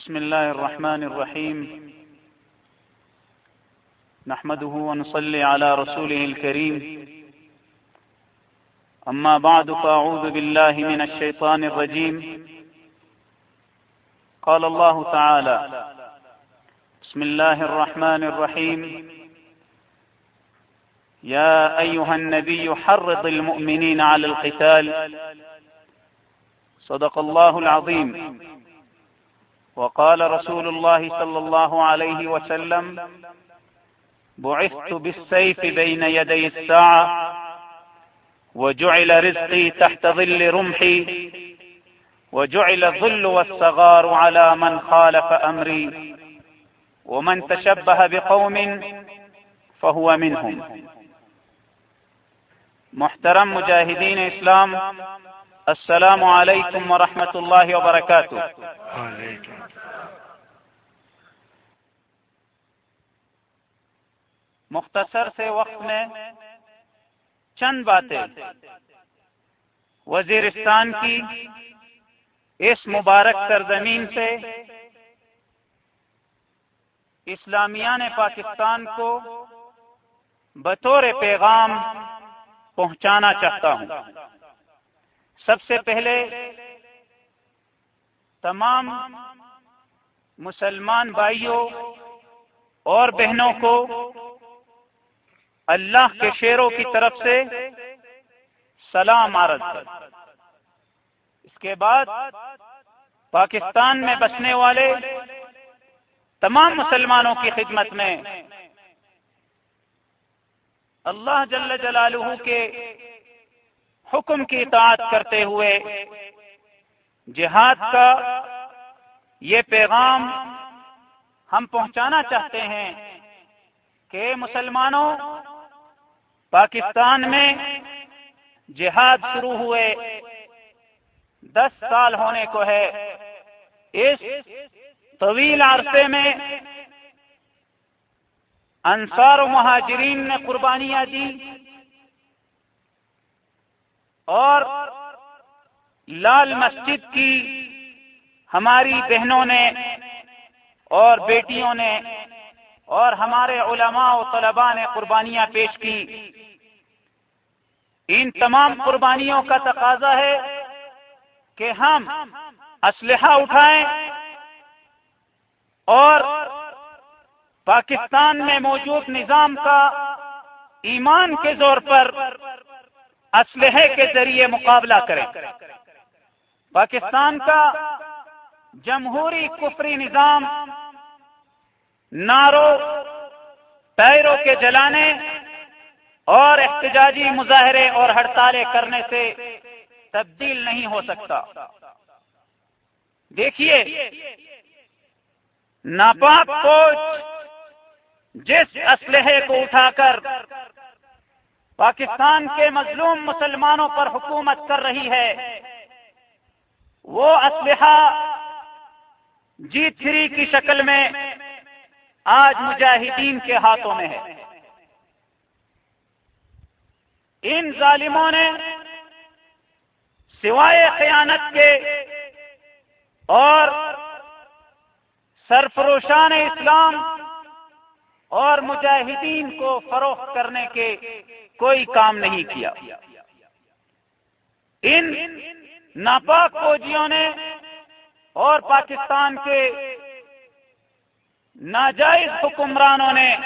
بسم الله الرحمن الرحيم. نحمده ونصلي على رسوله الكريم. أما بعد فأعوذ بالله من الشيطان الرجيم. قال الله تعالى بسم الله الرحمن الرحيم. يا أيها النبي حرض المؤمنين على القتال. صدق الله العظيم. وقال رسول الله صلى الله عليه وسلم بعثت بالسيف بين يدي الساعة وجعل رزقي تحت ظل رمحي وجعل الظل والصغار على من خالف أمري ومن تشبه بقوم فهو منهم. محترم مجاہدین اسلام السلام علیکم ورحمۃ اللہ وبرکاتہ مختصر سے وقت میں چند باتیں۔ وزیرستان کی اس مبارک سرزمین سے اسلامیان پاکستان کو بطور پیغام پہنچانا چاہتا ہوں۔ سب سے پہلے تمام مسلمان بھائیوں اور بہنوں کو اللہ کے شیروں کی طرف سے سلام عرض۔ اس کے بعد پاکستان میں بسنے والے تمام مسلمانوں کی خدمت میں اللہ جل جلالہ کے حکم کی اطاعت کرتے ہوئے جہاد کا یہ پیغام ہم پہنچانا چاہتے ہیں کہ مسلمانوں پاکستان میں جہاد شروع ہوئے۔ دس سال ہونے کو ہے۔ اس طویل عرصے میں انصار و مہاجرین نے قربانیاں دی اور لال مسجد کی ہماری بہنوں نے اور بیٹیوں نے اور ہمارے علماء و طلباء نے قربانیاں پیش کی ان تمام قربانیوں کا تقاضا ہے کہ ہم اسلحہ اٹھائیں اور پاکستان میں موجود نظام کا ایمان کے زور پر اسلحے کے ذریعے مقابلہ کریں۔ پاکستان کا جمہوری کفری نظام نارو ٹائروں کے جلانے اور احتجاجی مظاہرے اور ہڑتالیں کرنے سے تبدیل نہیں ہو سکتا۔ دیکھیے، ناپاک فوج جس اسلحے کو اٹھا کر پاکستان کے مظلوم مسلمانوں پر حکومت کر رہی ہے، وہ اسلحہ جی تھری کی شکل میں آج مجاہدین کے ہاتھوں میں ہے۔ ان ظالموں نے سوائے خیانت کے اور سرفروشان اسلام اور مجاہدین کو فروخت کرنے کے کوئی کام نہیں کیا۔ ان ناپاک فوجیوں نے اور پاکستان کے ناجائز حکمرانوں نے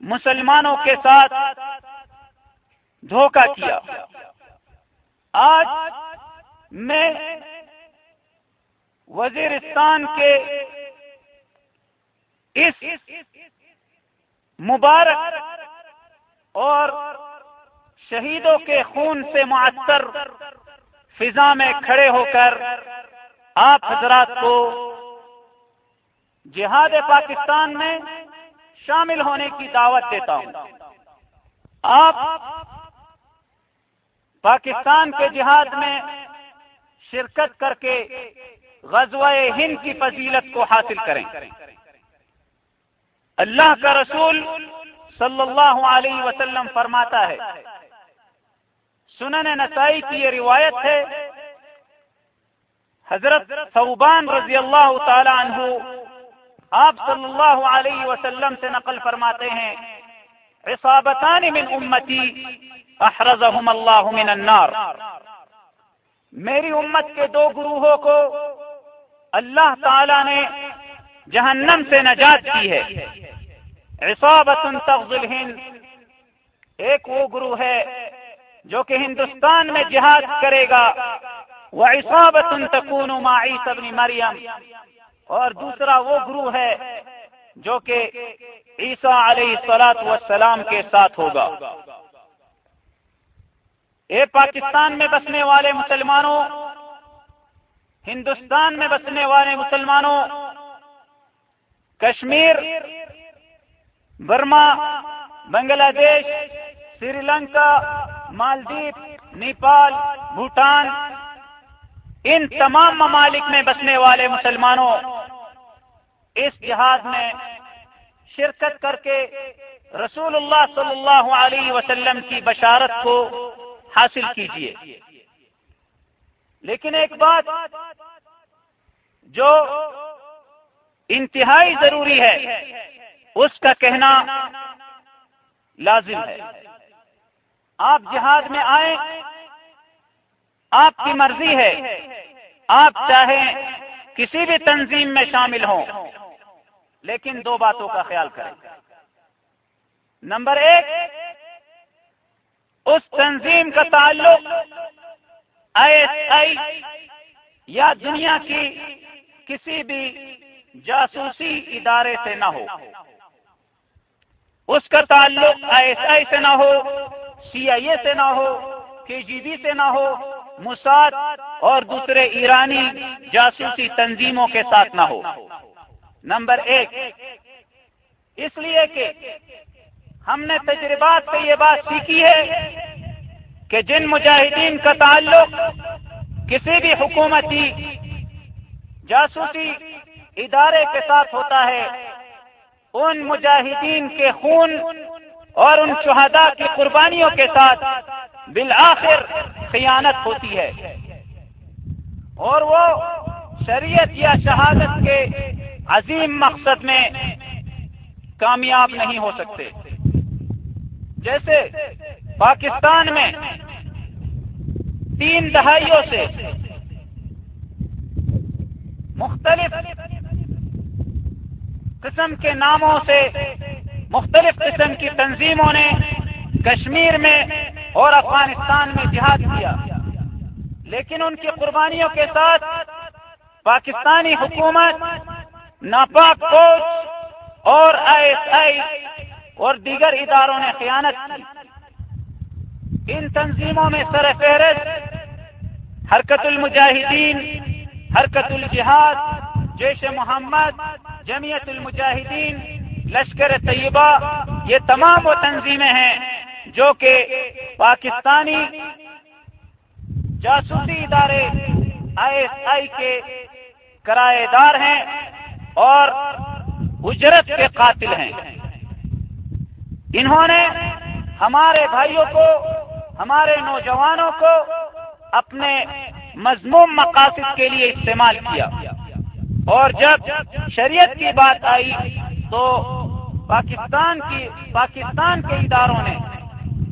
مسلمانوں کے ساتھ دھوکہ کیا۔ آج میں وزیرستان کے اس مبارک اور شہیدوں کے خون سے معطر فضا میں کھڑے ہو کر آپ حضرات کو جہاد پاکستان میں شامل ہونے کی دعوت دیتا ہوں۔ آپ پاکستان کے جہاد میں شرکت کر کے غزوہ ہند کی فضیلت کو حاصل کریں۔ اللہ کا رسول صلی اللہ علیہ وسلم فرماتا ہے۔ سنن نسائی کی یہ روایت ہے۔ حضرت صوبان رضی اللہ تعالی عنہ آپ صلی اللہ علیہ وسلم سے نقل فرماتے ہیں، عصابتان من امتی احرزهم اللہ من النار۔ میری امت کے دو گروہوں کو اللہ تعالی نے جہنم سے نجات کی ہے۔ عصابت تغزل ہند ایک وہ گروہ ہے جو کہ ہندوستان میں جہاد کرے گا۔ وہ عصابت تکون معی ابن مریم۔ اور دوسرا وہ گروہ ہے جو کہ عیسیٰ علیہ سلاط وسلام کے ساتھ ہوگا۔ اے پاکستان میں بسنے والے مسلمانوں، ہندوستان میں بسنے والے مسلمانوں، کشمیر، برما، بنگلہ دیش، سری لنکا، مالدیپ، نیپال، بھوٹان، ان تمام ممالک میں بسنے والے مسلمانوں، اس جہاز میں شرکت کر کے رسول اللہ صلی اللہ علیہ وسلم کی بشارت کو حاصل کیجیے لیکن ایک بات جو انتہائی ضروری ہے، اس کا کہنا لازم ہے۔ آپ جہاد میں آئیں، آپ کی مرضی ہے، آپ چاہیں کسی بھی تنظیم میں شامل ہوں، لیکن دو باتوں کا خیال کریں۔ نمبر ایک تنظیم کا تعلق ایس آئی یا دنیا کی کسی بھی جاسوسی ادارے سے نہ ہو۔ اس کا تعلق آئی ایس آئی سے نہ ہو، سی آئی اے سے نہ ہو، کے جی بی سے نہ ہو مساد اور دوسرے ایرانی جاسوسی تنظیموں کے ساتھ نہ ہو۔ نمبر ایک، اس لیے کہ ہم نے تجربات سے یہ بات سیکھی ہے کہ جن مجاہدین کا تعلق کسی بھی حکومتی جاسوسی ادارے کے ساتھ ہوتا ہے، ان مجاہدین کے خون اور ان شہداء کی قربانیوں کے ساتھ بالآخر خیانت ہوتی ہے۔ اور وہ شریعت یا شہادت کے عظیم مقصد میں کامیاب نہیں ہو سکتے۔ جیسے پاکستان میں تین دہائیوں سے مختلف قسم کے ناموں سے مختلف قسم کی تنظیموں نے کشمیر میں اور افغانستان میں جہاد کیا۔ لیکن ان کی قربانیوں کے ساتھ پاکستانی حکومت ناپاک فوج اور آئی ایس آئی اور دیگر اداروں نے خیانت کی۔ ان تنظیموں میں سر فہرست، حرکت المجاہدین، حرکت الجہاد، جیش محمد، جمعیت المجاہدین، لشکر طیبہ، یہ تمام وہ تنظیمیں ہیں جو کہ پاکستانی جاسوسی ادارے آئی ایس آئی کے کرایہ دار ہیں اور اجرت کے قاتل ہیں۔ انہوں نے ہمارے بھائیوں کو ہمارے نوجوانوں کو اپنے مضموم مقاصد کے لیے استعمال کیا۔ اور جب شریعت کی بات آئی تو پاکستان کی پاکستان کے اداروں نے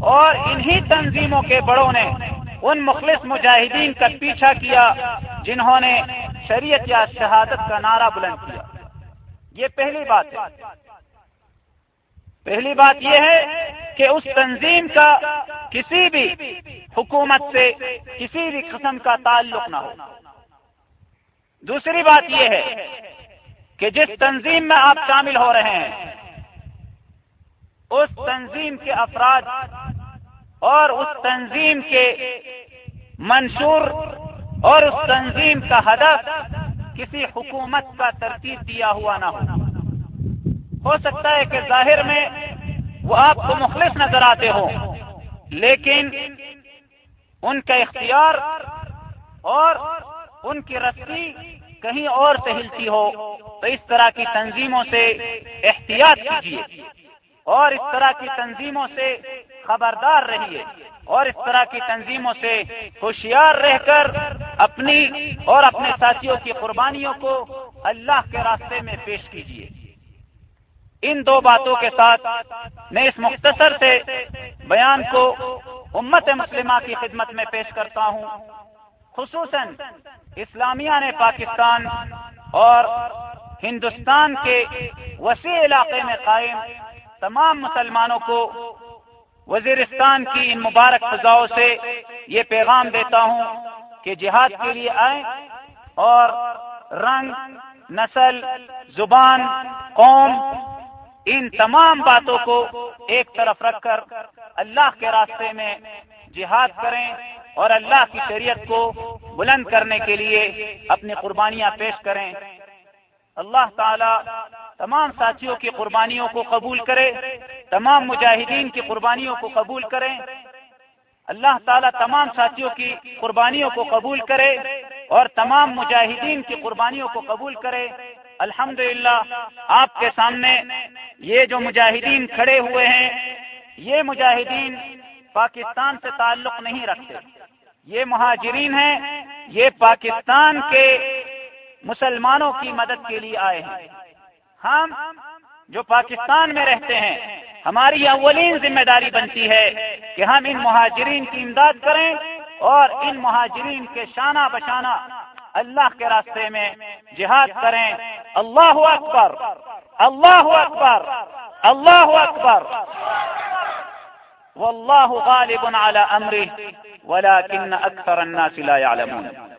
اور انہی تنظیموں کے بڑوں نے ان مخلص مجاہدین کا پیچھا کیا جنہوں نے شریعت یا شہادت کا نعرہ بلند کیا۔ یہ پہلی بات ہے۔ پہلی بات یہ ہے کہ اس تنظیم کا کسی بھی حکومت سے کسی بھی قسم کا تعلق نہ ہو۔ دوسری بات یہ ہے کہ جس تنظیم میں آپ شامل ہو رہے ہیں، اس تنظیم کے افراد اور اس تنظیم کے منشور اور اس تنظیم کا ہدف کسی حکومت کا ترتیب دیا ہوا نہ ہو۔ ہو سکتا ہے کہ ظاہر میں وہ آپ کو مخلص نظر آتے ہوں۔ لیکن ان کا اختیار اور ان کی رسی کہیں اور سے ہلتی ہو، تو اس طرح کی تنظیموں سے احتیاط کیجیے اور اس طرح کی تنظیموں سے خبردار رہیے۔ اور اس طرح کی تنظیموں سے ہوشیار رہ کر اپنی اور اپنے ساتھیوں کی قربانیوں کو اللہ کے راستے میں پیش کیجیے ان دو باتوں کے ساتھ میں اس مختصر سے بیان کو امت مسلمہ کی خدمت میں پیش کرتا ہوں۔ خصوصاً اسلامیہ نے پاکستان اور ہندوستان کے وسیع علاقے میں قائم تمام مسلمانوں کو وزیرستان کی ان مبارک فضاؤں سے یہ پیغام دیتا ہوں کہ جہاد کے لیے آئیں اور رنگ، نسل، زبان، قوم ان تمام باتوں کو ایک طرف رکھ کر اللہ کے راستے میں جہاد کریں اور اللہ کی شریعت کو بلند کرنے کے لیے اپنی قربانیاں پیش کریں۔ اللہ تعالی تمام ساتھیوں کی قربانیوں کو قبول کرے، تمام مجاہدین کی قربانیوں کو قبول کریں اللہ تعالیٰ تمام ساتھیوں کی قربانیوں کو قبول کرے اور تمام مجاہدین کی قربانیوں کو قبول کرے۔ الحمد آپ کے سامنے یہ جو مجاہدین کھڑے ہوئے ہیں، یہ مجاہدین پاکستان سے تعلق نہیں رکھتے۔ یہ مہاجرین ہیں، یہ پاکستان کے مسلمانوں کی مدد کے لیے آئے ہیں۔ ہم جو پاکستان میں رہتے ہیں، ہماری اولین ذمہ داری بنتی ہے کہ ہم ان مہاجرین کی امداد کریں اور ان مہاجرین کے شانہ بشانہ اللہ کے راستے میں جہاد کریں۔ اللہ اکبر۔ اللہ اکبر اللہ اکبر۔ واللہ غالب على امره ولكن اکثر الناس لا يعلمون